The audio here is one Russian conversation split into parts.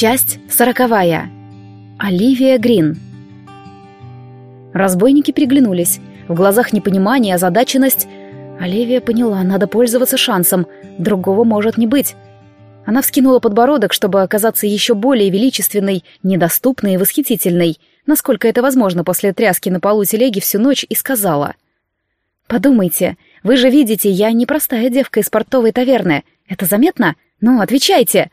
Часть сороковая. Оливия Грин. Разбойники переглянулись. В глазах непонимание, озадаченность. Оливия поняла, надо пользоваться шансом. Другого может не быть. Она вскинула подбородок, чтобы оказаться еще более величественной, недоступной и восхитительной, насколько это возможно после тряски на полу телеги всю ночь, и сказала. «Подумайте, вы же видите, я не простая девка из портовой таверны. Это заметно? Ну, отвечайте!»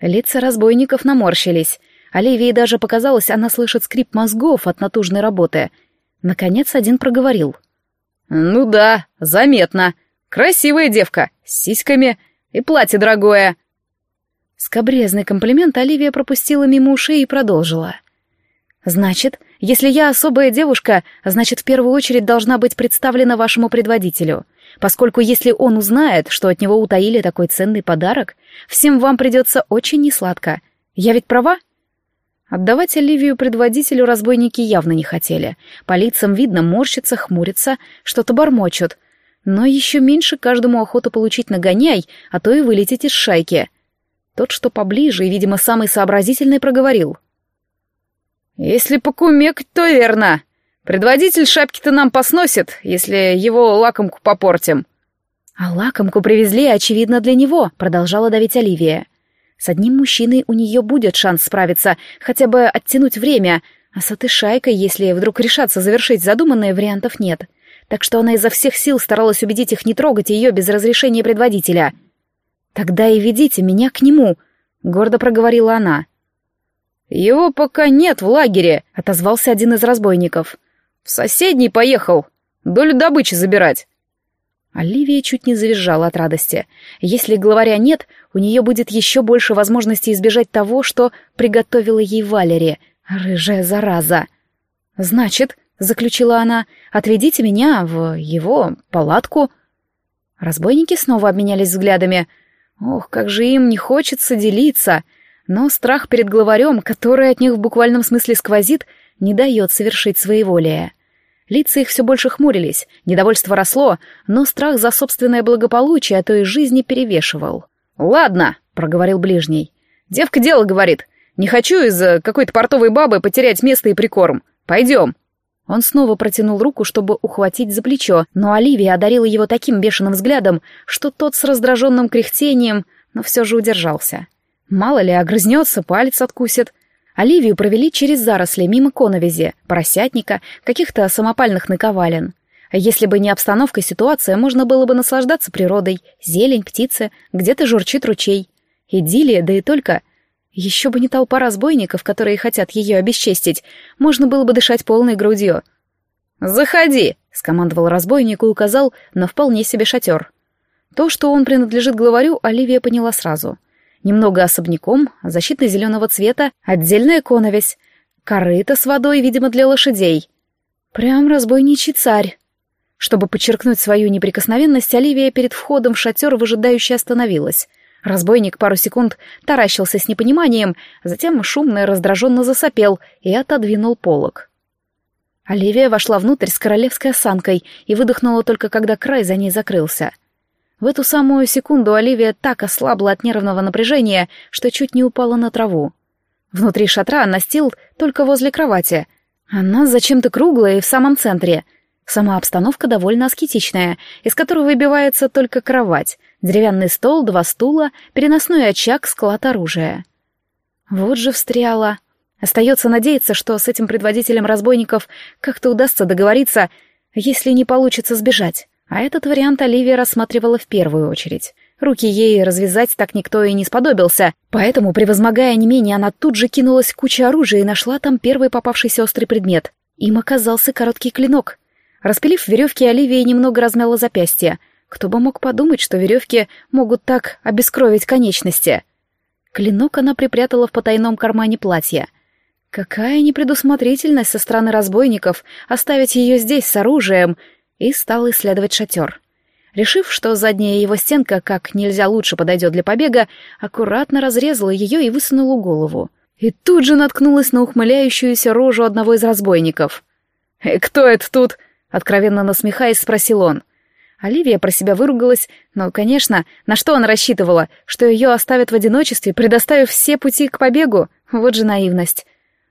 Лица разбойников наморщились. Оливии даже показалось, она слышит скрип мозгов от натужной работы. Наконец один проговорил. «Ну да, заметно. Красивая девка, с сиськами и платье дорогое». Скобрезный комплимент Оливия пропустила мимо ушей и продолжила. «Значит, если я особая девушка, значит, в первую очередь должна быть представлена вашему предводителю поскольку если он узнает, что от него утаили такой ценный подарок, всем вам придется очень несладко. Я ведь права? Отдавать Оливию предводителю разбойники явно не хотели. По лицам видно, морщится, хмурится, что-то бормочут. Но еще меньше каждому охота получить нагоняй, а то и вылететь из шайки. Тот, что поближе и, видимо, самый сообразительный, проговорил. «Если покумекать, то верно. Предводитель шапки-то нам посносит, если его лакомку попортим». «А лакомку привезли, очевидно, для него», — продолжала давить Оливия. «С одним мужчиной у нее будет шанс справиться, хотя бы оттянуть время, а с этой шайкой, если вдруг решаться завершить задуманное, вариантов нет. Так что она изо всех сил старалась убедить их не трогать ее без разрешения предводителя». «Тогда и ведите меня к нему», — гордо проговорила она. «Его пока нет в лагере», — отозвался один из разбойников. В соседний поехал. Долю добычи забирать. Оливия чуть не завизжала от радости. Если главаря нет, у нее будет еще больше возможностей избежать того, что приготовила ей Валери, рыжая зараза. «Значит», — заключила она, — «отведите меня в его палатку». Разбойники снова обменялись взглядами. Ох, как же им не хочется делиться. Но страх перед главарем, который от них в буквальном смысле сквозит, не дает совершить своеволие. Лица их все больше хмурились, недовольство росло, но страх за собственное благополучие, а то и жизни перевешивал. «Ладно», — проговорил ближний. «Девка дело говорит. Не хочу из-за какой-то портовой бабы потерять место и прикорм. Пойдем». Он снова протянул руку, чтобы ухватить за плечо, но Оливия одарила его таким бешеным взглядом, что тот с раздраженным кряхтением, но все же удержался. Мало ли, огрызнется, палец откусит. Оливию провели через заросли мимо коновизи, поросятника, каких-то самопальных наковален. Если бы не обстановка и ситуация, можно было бы наслаждаться природой, зелень, птицы, где-то журчит ручей. Идиллия, да и только. Еще бы не толпа разбойников, которые хотят ее обесчестить, можно было бы дышать полной грудью. «Заходи!» — скомандовал разбойник и указал на вполне себе шатер. То, что он принадлежит главарю, Оливия поняла сразу — Немного особняком, защитно-зеленого цвета, отдельная коновесь. Корыто с водой, видимо, для лошадей. Прям разбойничий царь. Чтобы подчеркнуть свою неприкосновенность, Оливия перед входом в шатер выжидающе остановилась. Разбойник пару секунд таращился с непониманием, затем шумно и раздраженно засопел и отодвинул полог. Оливия вошла внутрь с королевской осанкой и выдохнула только когда край за ней закрылся — в эту самую секунду Оливия так ослабла от нервного напряжения, что чуть не упала на траву. Внутри шатра настил только возле кровати. Она зачем-то круглая и в самом центре. Сама обстановка довольно аскетичная, из которой выбивается только кровать, деревянный стол, два стула, переносной очаг, склад оружия. Вот же встряла. Остается надеяться, что с этим предводителем разбойников как-то удастся договориться, если не получится сбежать. А этот вариант Оливия рассматривала в первую очередь. Руки ей развязать так никто и не сподобился, поэтому, превозмогая не менее, она тут же кинулась в кучу оружия и нашла там первый попавшийся острый предмет. Им оказался короткий клинок. Распилив веревки, Оливия немного размяла запястье. Кто бы мог подумать, что веревки могут так обескровить конечности. Клинок она припрятала в потайном кармане платья. Какая непредусмотрительность со стороны разбойников оставить ее здесь с оружием — и стал исследовать шатер. Решив, что задняя его стенка как нельзя лучше подойдет для побега, аккуратно разрезала ее и высунула голову. И тут же наткнулась на ухмыляющуюся рожу одного из разбойников. «Э, «Кто это тут?» — откровенно насмехаясь, спросил он. Оливия про себя выругалась, но, конечно, на что она рассчитывала? Что ее оставят в одиночестве, предоставив все пути к побегу? Вот же наивность.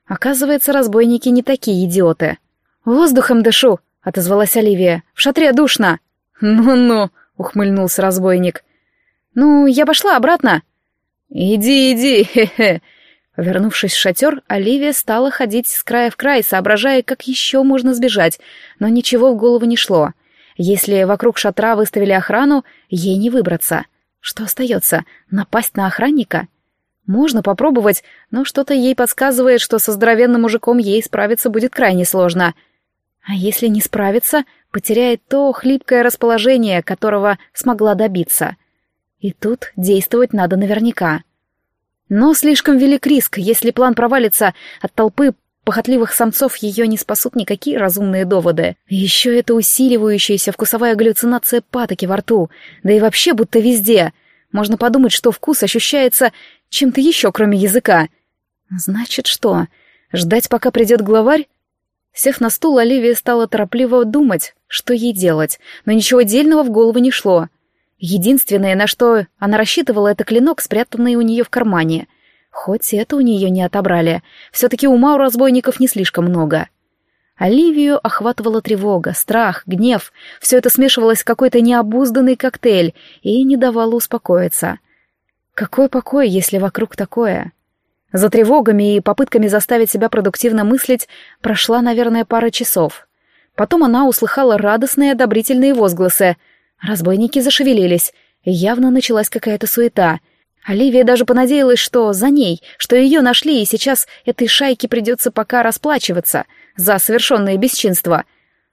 Оказывается, разбойники не такие идиоты. «Воздухом дышу», — отозвалась Оливия. «В шатре душно». «Ну-ну», — ухмыльнулся разбойник. «Ну, я пошла обратно». «Иди, иди, хе-хе». Вернувшись в шатер, Оливия стала ходить с края в край, соображая, как еще можно сбежать, но ничего в голову не шло. Если вокруг шатра выставили охрану, ей не выбраться. Что остается? Напасть на охранника? Можно попробовать, но что-то ей подсказывает, что со здоровенным мужиком ей справиться будет крайне сложно. А если не справиться, потеряет то хлипкое расположение, которого смогла добиться. И тут действовать надо наверняка. Но слишком велик риск, если план провалится, от толпы похотливых самцов ее не спасут никакие разумные доводы. Еще это усиливающаяся вкусовая галлюцинация патоки во рту, да и вообще будто везде. Можно подумать, что вкус ощущается чем-то еще, кроме языка. Значит, что? Ждать, пока придет главарь? Сев на стул, Оливия стала торопливо думать, что ей делать, но ничего дельного в голову не шло. Единственное, на что она рассчитывала, это клинок, спрятанный у нее в кармане. Хоть это у нее не отобрали, все-таки ума у разбойников не слишком много. Оливию охватывала тревога, страх, гнев. Все это смешивалось в какой-то необузданный коктейль и не давало успокоиться. Какой покой, если вокруг такое? За тревогами и попытками заставить себя продуктивно мыслить прошла, наверное, пара часов. Потом она услыхала радостные одобрительные возгласы. Разбойники зашевелились, и явно началась какая-то суета — Оливия даже понадеялась, что за ней, что ее нашли, и сейчас этой шайке придется пока расплачиваться за совершенное бесчинство.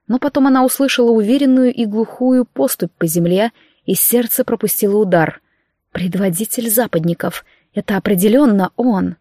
Но потом она услышала уверенную и глухую поступь по земле, и сердце пропустило удар. Предводитель западников — это определенно он.